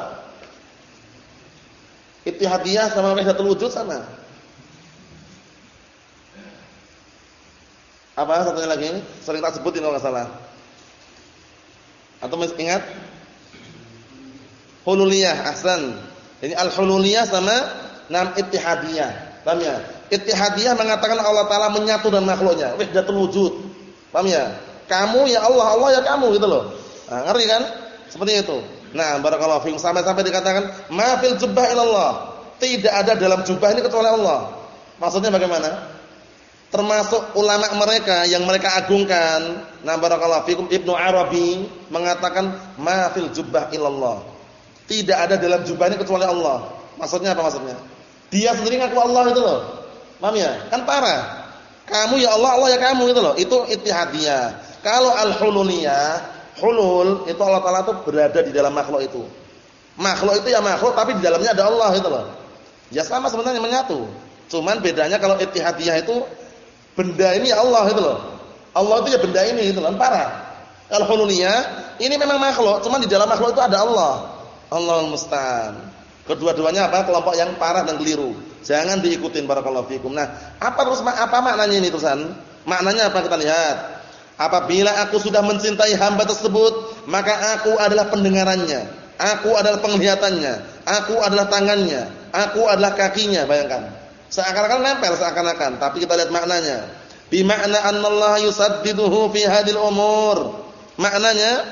Ittihadiyah sama Wahdatul Wujud sama. Apa satunya lagi? Sering tak sebutin kalau enggak salah. Atau ingat? Hululiyah, ahsan. Ini al-hululiyah sama Nam ittihadiyah. Paham ya? Ittihadiyah mengatakan Allah taala menyatu dengan makhluknya, wahdatul wujud. Paham ya? Kamu ya Allah, Allah ya kamu gitu loh. Nah, ngerti kan? Seperti itu. Nah, barakallahu fiikum sampai-sampai dikatakan ma fil jubbah ilallah. Tidak ada dalam jubah ini kecuali Allah. Maksudnya bagaimana? Termasuk ulama mereka yang mereka agungkan. Nah, barakallahu fiikum Ibnu Arabi mengatakan ma fil jubbah ilallah. Tidak ada dalam jubah ini kecuali Allah. Maksudnya apa maksudnya? Dia sendiri ngaku Allah itu loh. Paham ya? Kan parah. Kamu ya Allah, Allah ya kamu itu loh. Itu ittihadiyah. Kalau al-hululiyah, hulul itu Allah Taala itu berada di dalam makhluk itu. Makhluk itu ya makhluk tapi di dalamnya ada Allah itu loh. Ya sama sebenarnya menyatu. Cuman bedanya kalau ittihadiyah itu benda ini ya Allah itu loh. Allah itu ya benda ini itu loh, parah. Kalau hululiyah ini memang makhluk, cuman di dalam makhluk itu ada Allah. Allah musta'an. Kedua-duanya apa? Kelompok yang parah dan keliru. Jangan diikutin barakallahu fikum. Nah, apa terus apa maknanya ini terusan? Maknanya apa kita lihat? Apabila aku sudah mencintai hamba tersebut, maka aku adalah pendengarannya, aku adalah penglihatannya, aku adalah tangannya, aku adalah kakinya, bayangkan. Seakan-akan nempel seakan-akan, tapi kita lihat maknanya. Bi makna annallaha yusaddiduhu fi hadil umur. Maknanya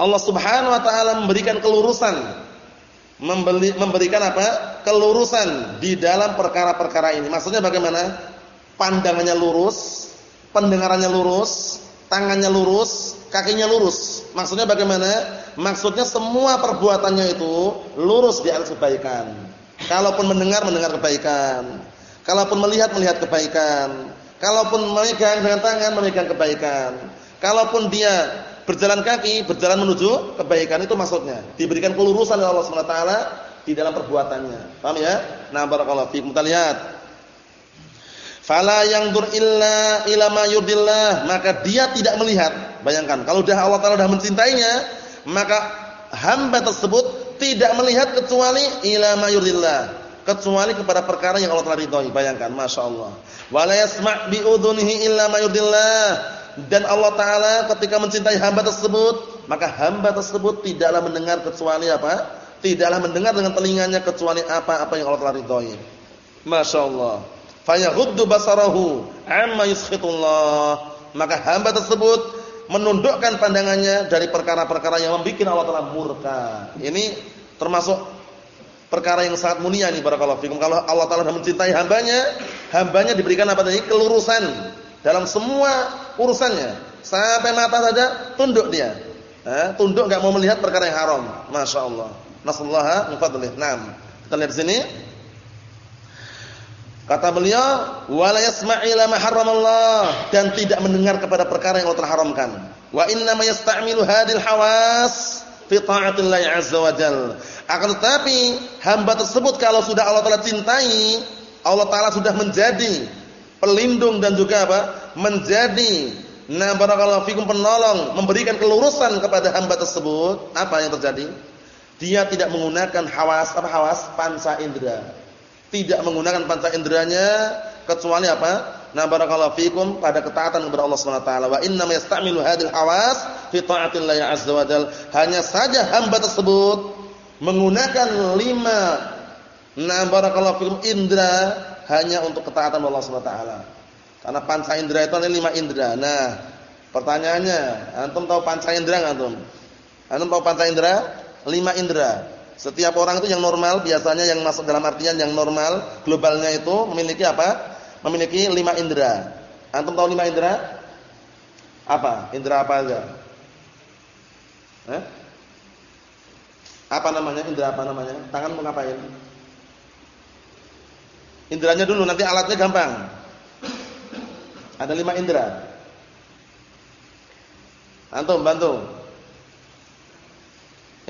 Allah Subhanahu wa taala memberikan kelurusan membeli, memberikan apa? kelurusan di dalam perkara-perkara ini. Maksudnya bagaimana? Pandangannya lurus, pendengarannya lurus, tangannya lurus, kakinya lurus. Maksudnya bagaimana? Maksudnya semua perbuatannya itu lurus di atas kebaikan. Kalaupun mendengar mendengar kebaikan. Kalaupun melihat melihat kebaikan. Kalaupun memegang dengan tangan memegang kebaikan. Kalaupun dia berjalan kaki, berjalan menuju kebaikan itu maksudnya. Diberikan kelurusan oleh Allah Subhanahu wa taala di dalam perbuatannya. Paham ya? Nah, barakallahu fiikum. Kita lihat. Fala yanzur illa ila ma yurdillah, maka dia tidak melihat. Bayangkan, kalau sudah Allah taala sudah mencintainya, maka hamba tersebut tidak melihat kecuali ila ma yurdillah, kecuali kepada perkara yang Allah telah ridhoi. Bayangkan, Masya Allah. Wala yasma' bi udhunihi illa ma yurdillah dan Allah Taala ketika mencintai hamba tersebut, maka hamba tersebut tidaklah mendengar kecuali apa? Tidaklah mendengar dengan telinganya kecuali apa-apa yang Allah telah ridhoi. Masya Allah. Fayaghuddu basarahu amma yuskhitullah. Maka hamba tersebut menundukkan pandangannya dari perkara-perkara yang membuat Allah telah murka. Ini termasuk perkara yang sangat mulia nih barakallahu fikum. Kalau Allah Taala mencintai hambanya, hambanya diberikan apa tadi? Kelurusan dalam semua urusannya. Sampai mata saja tunduk dia. Eh, tunduk enggak mau melihat perkara yang haram. Masya Allah. Nasallaha min fadlih. Kita lihat sini. Kata beliau, "Wala yasma'i ma harramallah" dan tidak mendengar kepada perkara yang Allah telah haramkan. Wa inna ma yasta'milu hadil hawas fi ta'atillah azza wa jalla. Akan tetapi hamba tersebut kalau sudah Allah Taala cintai, Allah Taala sudah menjadi pelindung dan juga apa? menjadi nah barakallahu fikum penolong, memberikan kelurusan kepada hamba tersebut, apa yang terjadi? Dia tidak menggunakan hawas apa hawas panca indera. Tidak menggunakan panca inderanya kecuali apa? Nah barakallahu fikum pada ketaatan kepada Allah Subhanahu wa taala. Wa inna yasta'milu hadil hawas fi ta'atillah azza wa jalla. Hanya saja hamba tersebut menggunakan lima nah barakallahu fikum indra hanya untuk ketaatan Allah Subhanahu wa taala. Karena panca indera itu ada lima indera. Nah, pertanyaannya, antum tahu panca indera enggak antum? Antum tahu panca indera? Lima indera. Setiap orang itu yang normal biasanya yang masuk dalam artian yang normal globalnya itu memiliki apa? Memiliki lima indera. Antum tahu lima indera? Apa? Indera apa aja? Eh? Apa namanya? Indera apa namanya? Tangan mau ngapain? Indranya dulu, nanti alatnya gampang. Ada lima indera. Antum bantu.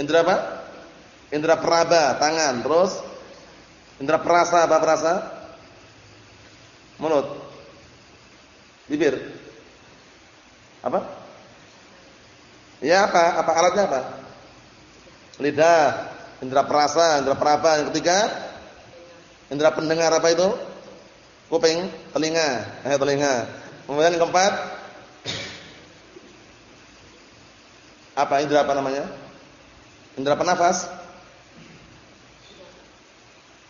Indra apa? Indra peraba, tangan. Terus indra perasa apa perasa? Mulut. Bibir. Apa? Ya apa? Apa alatnya apa? Lidah, indra perasa, indra peraba. Yang ketiga Indra pendengar apa itu? Kuping, telinga, eh telinga. Kemudian yang keempat apa indra apa namanya? Indra penafas.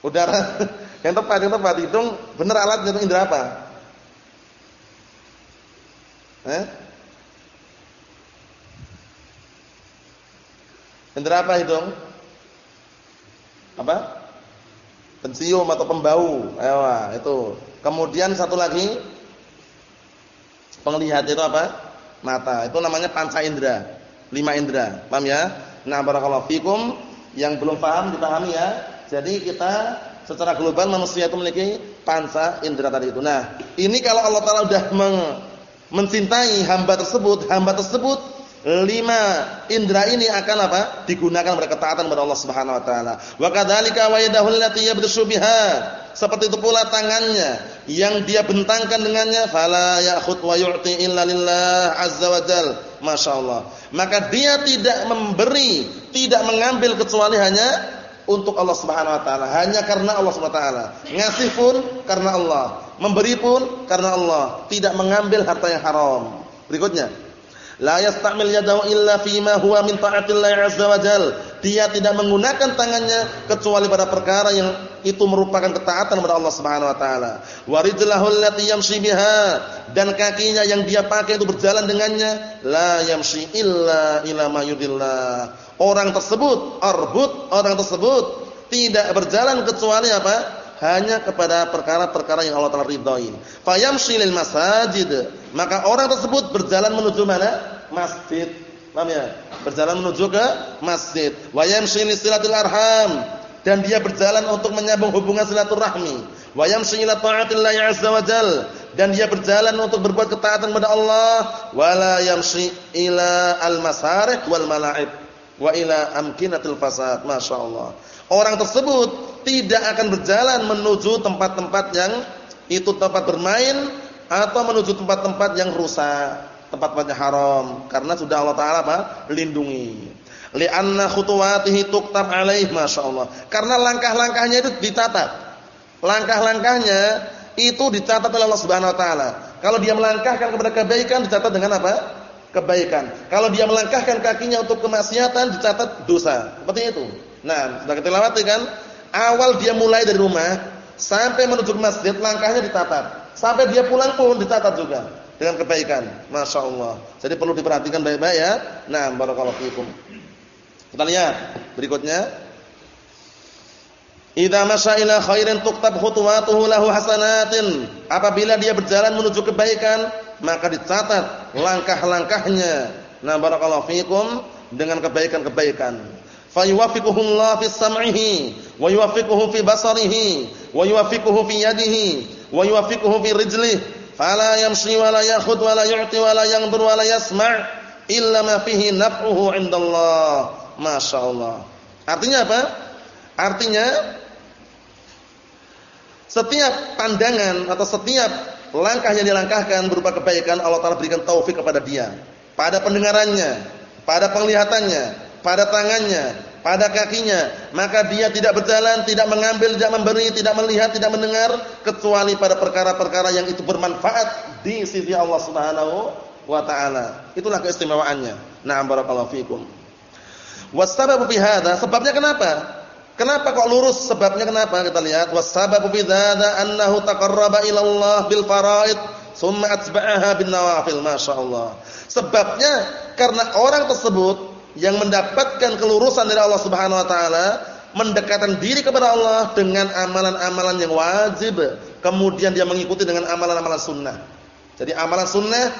Udara. yang tepat, yang tepat hitung benar alatnya itu indra apa? Eh? Indra apa hitung? Apa? Pencium atau pembau. Ayo, itu. Kemudian satu lagi penglihat itu apa? Mata. Itu namanya panca indera. Lima indera. Paham ya? Nah, barakallahu fikum yang belum paham dipahami ya. Jadi kita secara global manusia itu memiliki panca indera tadi itu. Nah, ini kalau Allah Taala sudah mencintai hamba tersebut, hamba tersebut lima indera ini akan apa? digunakan berketaatan kepada Allah Subhanahu wa taala. Wa kadzalika wa yadahu allati. Seperti itu pula tangannya yang dia bentangkan dengannya fala ya'khud wa yu'ti illa lillah azza wa jal. Masyaallah. Maka dia tidak memberi, tidak mengambil kecuali hanya untuk Allah Subhanahu wa taala, hanya karena Allah Subhanahu wa taala. Ngasih pun karena Allah, memberi pun karena Allah, tidak mengambil harta yang haram. Berikutnya La yastamil yadahu illa fima huwa min ta'atillah azza wa jal. dia tidak menggunakan tangannya kecuali pada perkara yang itu merupakan ketaatan kepada Allah Subhanahu wa taala. Wa rijlahul lati yamshi biha dan kakinya yang dia pakai itu berjalan dengannya la yamshi illa ila ma yudillah. Orang tersebut arbut, orang tersebut tidak berjalan kecuali apa? Hanya kepada perkara-perkara yang Allah Taala ridhoi. Fayamshi lil masajid. Maka orang tersebut berjalan menuju mana? Masjid. Paham ya? Berjalan menuju ke masjid. Wa yamshi li silatil arham dan dia berjalan untuk menyambung hubungan silaturahmi. Wa yamshi ila azza wa jal dan dia berjalan untuk berbuat ketaatan kepada Allah wala yamshi ila al-masarih wal mala'ib wa ila amkinatil fasad. Masyaallah. Orang tersebut tidak akan berjalan menuju tempat-tempat yang itu tempat bermain atau menuju tempat-tempat yang rusak, tempat-tempatnya haram karena sudah Allah taala apa? lindungi. Li'anna khutuwatihi tuktab alaih masyaallah. Karena langkah-langkahnya itu dicatat. Langkah-langkahnya itu dicatat oleh Allah Subhanahu wa taala. Kalau dia melangkahkan kepada kebaikan dicatat dengan apa? Kebaikan. Kalau dia melangkahkan kakinya untuk kemaksiatan dicatat dosa. Seperti itu. Nah, sudah kita lewati kan? Awal dia mulai dari rumah sampai menuju ke masjid langkahnya dicatat. Sampai dia pulang pun dicatat juga dengan kebaikan. Masya Allah. Jadi perlu diperhatikan baik-baik ya. Nah, barakallahu fiikum. Kita lihat berikutnya. Idza masya ila khairin tuktab khutuwatuhu lahu hasanatin. Apabila dia berjalan menuju kebaikan, maka dicatat langkah-langkahnya. Nah, barakallahu fiikum dengan kebaikan-kebaikan fayuwaffiquhu Allah fi sam'ihi wa yuwaffiquhu fi basarihi wa yuwaffiquhu fi yadihi wa yuwaffiquhu fi rijlihi fala yamshi wa la yakhud wa la yu'ti wa la yanzur wa la yasma' illa ma fihi naf'uhu 'indallah masyaallah artinya apa? Artinya setiap pandangan atau setiap langkah yang dilangkahkan berupa kebaikan Allah Taala berikan taufik kepada dia. Pada pendengarannya pada penglihatannya pada tangannya, pada kakinya, maka dia tidak berjalan, tidak mengambil, tidak memberi, tidak melihat, tidak mendengar kecuali pada perkara-perkara yang itu bermanfaat di sisi Allah Subhanahu wa taala. Itulah keistimewaannya. Na'am barakallahu fikum. Wasababu fi hadza, sebabnya kenapa? Kenapa kok lurus? Sebabnya kenapa? Kita lihat wasababu fi hadza annahu taqarraba ila Allah bil faraid thumma atba'aha bin nawafil, masyaallah. Sebabnya karena orang tersebut yang mendapatkan kelurusan dari Allah Subhanahu wa taala, mendekatkan diri kepada Allah dengan amalan-amalan yang wajib, kemudian dia mengikuti dengan amalan-amalan sunnah. Jadi amalan sunnah,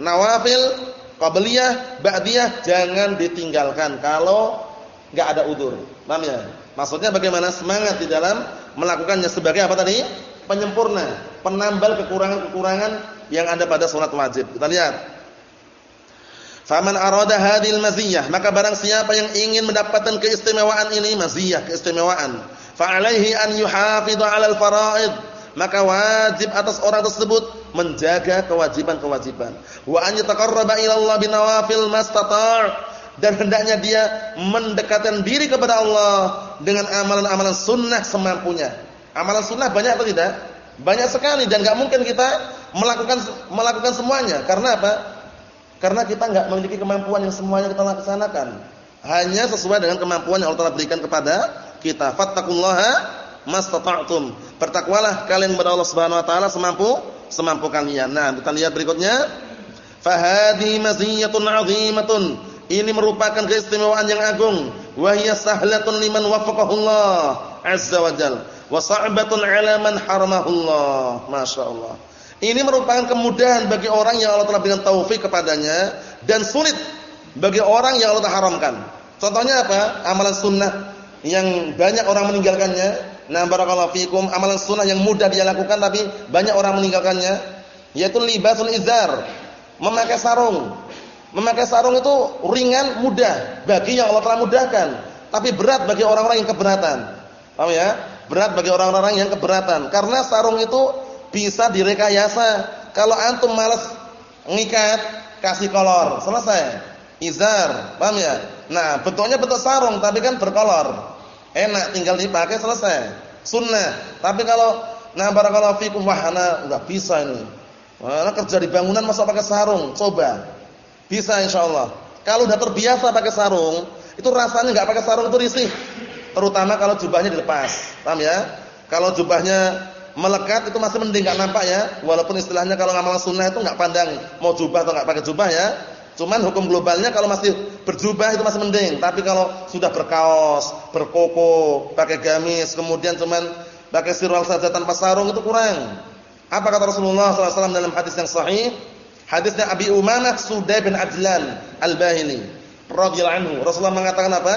nawafil, qabliyah, ba'diyah jangan ditinggalkan kalau enggak ada udur. Paham ya? Maksudnya bagaimana semangat di dalam melakukannya sebagai apa tadi? Penyempurna, penambal kekurangan-kekurangan yang ada pada salat wajib. Kita lihat Faman arada hadhil maziyah, maka barang siapa yang ingin mendapatkan keistimewaan ini, maziyah, keistimewaan, fa alaihi an yuhafidha 'alal faraid, maka wajib atas orang tersebut menjaga kewajiban-kewajiban. Wa an yataqarraba ila Allah binawafil mastata' dan hendaknya dia mendekatkan diri kepada Allah dengan amalan-amalan sunnah semampunya. Amalan sunnah banyak atau tidak? Banyak sekali dan enggak mungkin kita melakukan melakukan semuanya. Karena apa? Karena kita enggak memiliki kemampuan yang semuanya kita laksanakan. Hanya sesuai dengan kemampuan yang Allah berikan kepada kita. Fattaqullaha mastata'tum. Bertakwalah kalian kepada Allah Subhanahu wa taala semampu semampu kalian. Nah, kita lihat berikutnya. Fahadi maziyatun 'azimatun. Ini merupakan keistimewaan yang agung. Wa hiya sahlatun liman waffaqahullah azza wa jalla wa sa'batun 'ala man haramahullah. Masyaallah. Ini merupakan kemudahan bagi orang yang Allah telah berikan taufik kepadanya dan sulit bagi orang yang Allah haramkan. Contohnya apa? Amalan sunnah yang banyak orang meninggalkannya. Nah, barakallahu fikum, amalan sunnah yang mudah dia lakukan tapi banyak orang meninggalkannya, yaitu libasul izar, memakai sarung. Memakai sarung itu ringan, mudah bagi yang Allah telah mudahkan, tapi berat bagi orang-orang yang keberatan. Paham ya? Berat bagi orang-orang yang keberatan karena sarung itu bisa direkayasa. Kalau antum malas ngikat, kasih kolor, selesai. Izar, paham ya? Nah, bentuknya bentuk sarung tapi kan berkolor. Enak tinggal dipakai selesai. Sunnah. Tapi kalau nah barakallahu fikum wah ana enggak bisa ini. Ana kerja di bangunan masa pakai sarung, coba. Bisa insyaallah. Kalau udah terbiasa pakai sarung, itu rasanya enggak pakai sarung itu risih. Terutama kalau jubahnya dilepas. Paham ya? Kalau jubahnya melekat itu masih mending enggak nampak ya. Walaupun istilahnya kalau ngamal sunnah itu enggak pandang mau jubah atau enggak pakai jubah ya. Cuman hukum globalnya kalau masih berjubah itu masih mending. Tapi kalau sudah berkaos, berkoko, pakai gamis, kemudian cuman pakai sirwal saja tanpa sarung itu kurang. Apa kata Rasulullah SAW dalam hadis yang sahih? Hadisnya Abi Umamah Sudai bin Ajlan Al-Bahili radhiyallahu anhu. Rasulullah mengatakan apa?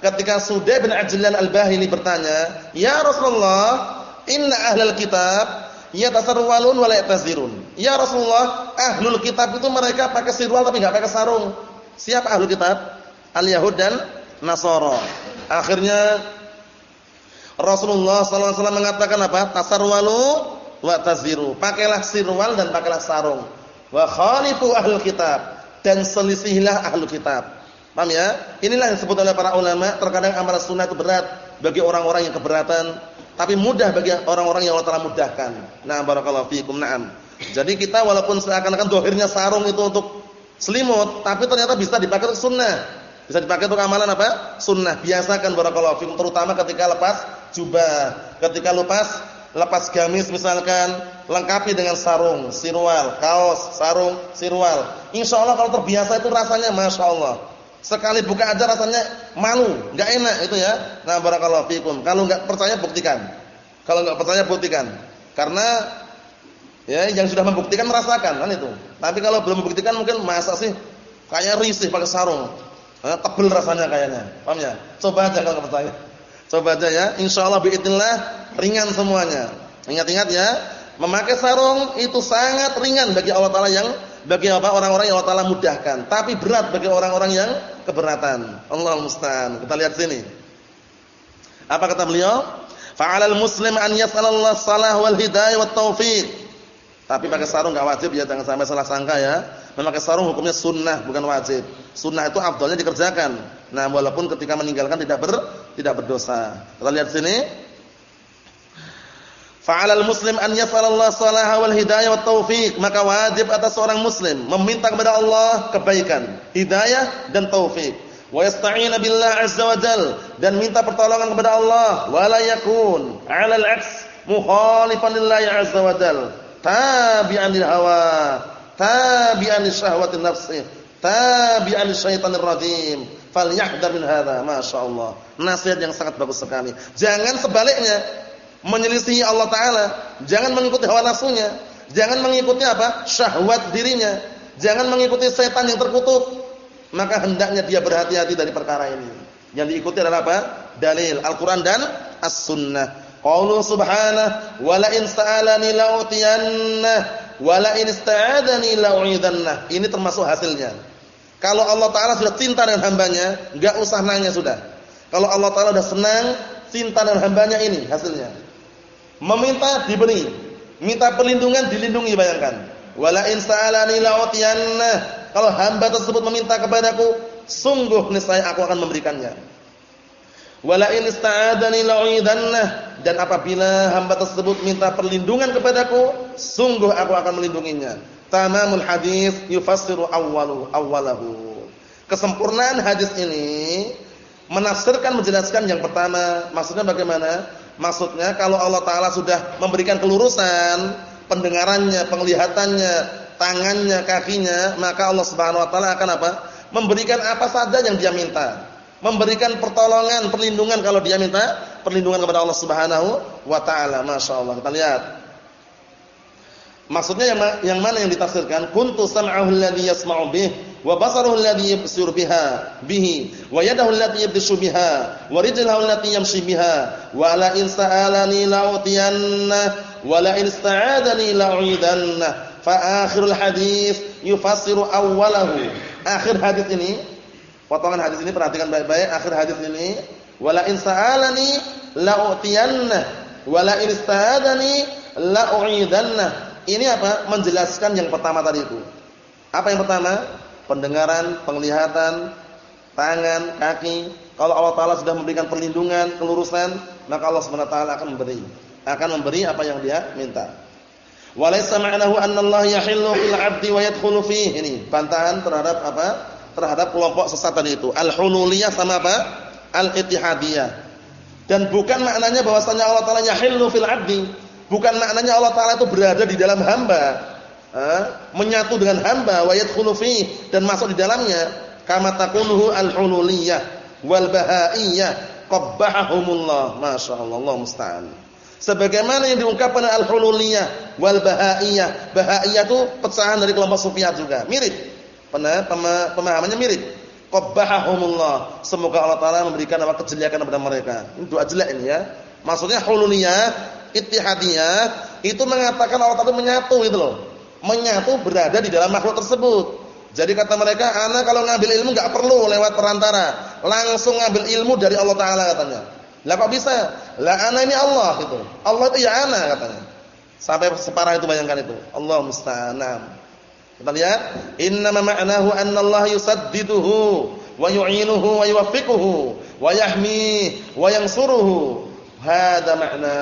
Ketika Sudai bin Ajlan Al-Bahili bertanya, "Ya Rasulullah, inna ahlal kitab yatasarwalun wa la yatazirun." Ya Rasulullah, ahlul kitab itu mereka pakai sirwal tapi enggak pakai sarung. Siapa ahlul kitab? Al-Yahud dan Nasara. Akhirnya Rasulullah SAW mengatakan apa? Tasarwalu wa taziru. Pakailah sirwal dan pakailah sarung. Wa khalifu ahlul kitab dan selisihilah ahlul kitab. Paham ya? Inilah yang disebut oleh para ulama, terkadang amal sunnah itu berat bagi orang-orang yang keberatan, tapi mudah bagi orang-orang yang Allah telah mudahkan. Nah, barakallahu fiikum. Naam. Jadi kita walaupun seakan-akan dohirnya sarung itu untuk selimut, tapi ternyata bisa dipakai untuk sunnah. Bisa dipakai untuk amalan apa? Sunnah. Biasakan barakallahu fiikum terutama ketika lepas jubah, ketika lepas lepas gamis misalkan, lengkapi dengan sarung, sirwal, kaos, sarung, sirwal. Insya Allah kalau terbiasa itu rasanya masya Allah. Sekali buka aja rasanya malu, nggak enak itu ya. Nah barakallahu fikum. Kalau nggak percaya buktikan. Kalau nggak percaya buktikan. Karena ya yang sudah membuktikan merasakan kan itu. Tapi kalau belum membuktikan mungkin masa sih kayak risih pakai sarung. Eh, tebel rasanya kayaknya. Paham ya? Coba aja kalau nggak percaya. Coba aja ya. Insya Allah biidznillah ringan semuanya. Ingat-ingat ya, memakai sarung itu sangat ringan bagi Allah taala yang bagi apa orang-orang yang Allah taala mudahkan, tapi berat bagi orang-orang yang keberatan. Allah musta'an. Kita lihat sini. Apa kata beliau? Fa'alal muslim an yas'alallah salah wal hidayah wat taufiq. Tapi pakai sarung enggak wajib ya, jangan sampai salah sangka ya. Memakai sarung hukumnya sunnah bukan wajib. Sunnah itu afdalnya dikerjakan. Nah, walaupun ketika meninggalkan tidak ber tidak berdosa. Kita lihat sini. Fa'alal muslim an yas'alallah salaha wal hidayah wat taufiq, maka wajib atas seorang muslim meminta kepada Allah kebaikan, hidayah dan taufik. Wa yasta'ina billah azza wa jal dan minta pertolongan kepada Allah wala yakun 'ala al-'aks mukhalifan lillahi azza wa jal, tabi'an lil hawa, tabi'an li syahwati nafsi, tabi'an syaitanir rajim. Falyahdhar min hadza, masyaallah. Nasihat yang sangat bagus sekali. Jangan sebaliknya menyelisihi Allah taala, jangan mengikuti hawa nafsunya, jangan mengikuti apa? syahwat dirinya, jangan mengikuti setan yang terkutuk. Maka hendaknya dia berhati-hati dari perkara ini. Yang diikuti adalah apa? Dalil Al-Qur'an dan As-Sunnah. Qaulu subhanahu wa la in sa'alani la'utiyanna wa. Ini termasuk hasilnya. Kalau Allah taala sudah cinta dengan hambanya, enggak usah nanya sudah. Kalau Allah taala sudah senang, cinta dengan hambanya ini hasilnya. Meminta diberi, minta perlindungan dilindungi bayangkan. Wala in sa'alani la'utiyanna. Kalau hamba tersebut meminta kepadaku, sungguh niscaya aku akan memberikannya. Wala in ista'adani. Dan apabila hamba tersebut minta perlindungan kepadaku, sungguh aku akan melindunginya. Tamamul hadis yufassiru awwalu awwalahu. Kesempurnaan hadis ini menafsirkan menjelaskan yang pertama, maksudnya bagaimana? Maksudnya kalau Allah taala sudah memberikan kelurusan pendengarannya, penglihatannya, tangannya, kakinya, maka Allah Subhanahu wa taala akan apa? Memberikan apa saja yang dia minta. Memberikan pertolongan, perlindungan kalau dia minta perlindungan kepada Allah Subhanahu wa taala. Masyaallah. Kita lihat. Maksudnya yang, yang mana yang ditafsirkan? Kuntu sam'ahu alladhi yasma'u bih wa basaruhu alladhi biha bihi wa yadahu biha wa rijluhu yamshi biha wa la in sa'alani la'utiyanna wa la in ista'adani la'uidanna fa akhirul hadis akhir hadis ini potongan hadis ini perhatikan baik-baik akhir hadis ini wa la in sa'alani la'utiyanna wa la in ista'adani la'uidanna ini apa? Menjelaskan yang pertama tadi itu. Apa yang pertama? Pendengaran, penglihatan, tangan, kaki. Kalau Allah Taala sudah memberikan perlindungan, kelurusan, maka Allah Subhanahu wa taala akan memberi. Akan memberi apa yang dia minta. Walaysa ma'nahu anna Allah yahillu fil 'abdi wa yadkhulu fihi. Ini bantahan terhadap apa? terhadap kelompok sesat tadi itu. Al-hululiyah sama apa? Al-ittihadiyah. Dan bukan maknanya bahwasanya Allah Taala yahillu fil 'abdi. Bukan maknanya Allah Taala itu berada di dalam hamba. Eh, menyatu dengan hamba wa yadkhulu dan masuk di dalamnya kama takunuhu al-hululiyah wal bahaiyah qabbahahumullah. Masyaallah Allah musta'an. Sebagaimana yang diungkapkan al-hululiyah wal bahaiyah. Bahaiyah itu pecahan dari kelompok sufiat juga. Mirip. Pemahamannya mirip. Qabbahahumullah. Semoga Allah taala memberikan apa kejelekan kepada mereka. Ini doa jelek ini ya. Maksudnya hululiyah, ittihadiyah itu mengatakan Allah taala menyatu itu loh. Menyatu berada di dalam makhluk tersebut. Jadi kata mereka, anak kalau ngambil ilmu enggak perlu lewat perantara, langsung ngambil ilmu dari Allah taala katanya. Lah kok bisa? Lah ana ini Allah itu. Allah itu ya ana katanya. Sampai separah itu bayangkan itu. Allah musta'an. Kita lihat, inna ma'nahu anna Allah yusaddiduhu wa yu'inuhu wa yuwaffiquhu wa yahmi wa yansuruhu. Hada makna.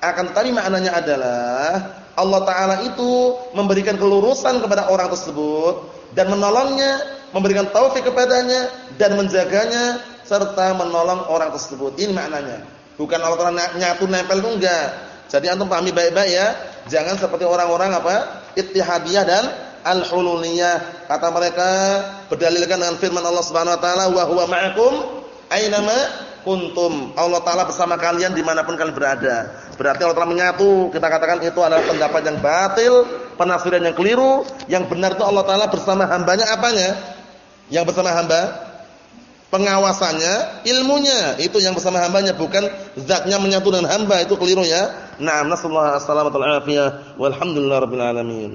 Akan tadi maknanya adalah Allah taala itu memberikan kelurusan kepada orang tersebut dan menolongnya, memberikan taufik kepadanya dan menjaganya serta menolong orang tersebut. Ini maknanya. Bukan Allah Taala nyatu nempel itu enggak. Jadi antum pahami baik-baik ya. Jangan seperti orang-orang apa? Ittihadiyah dan al-hululiyah. Kata mereka berdalilkan dengan firman Allah Subhanahu wa taala wa huwa ma'akum ainama kuntum. Allah taala bersama kalian di mana pun kalian berada. Berarti Allah taala menyatu. Kita katakan itu adalah pendapat yang batil, penafsiran yang keliru. Yang benar itu Allah taala bersama hambanya apanya? Yang bersama hamba pengawasannya, ilmunya itu yang bersama hambanya bukan zatnya menyatu dengan hamba itu keliru ya. Naam nasallahu alaihi wasallam walhamdulillah rabbil alamin.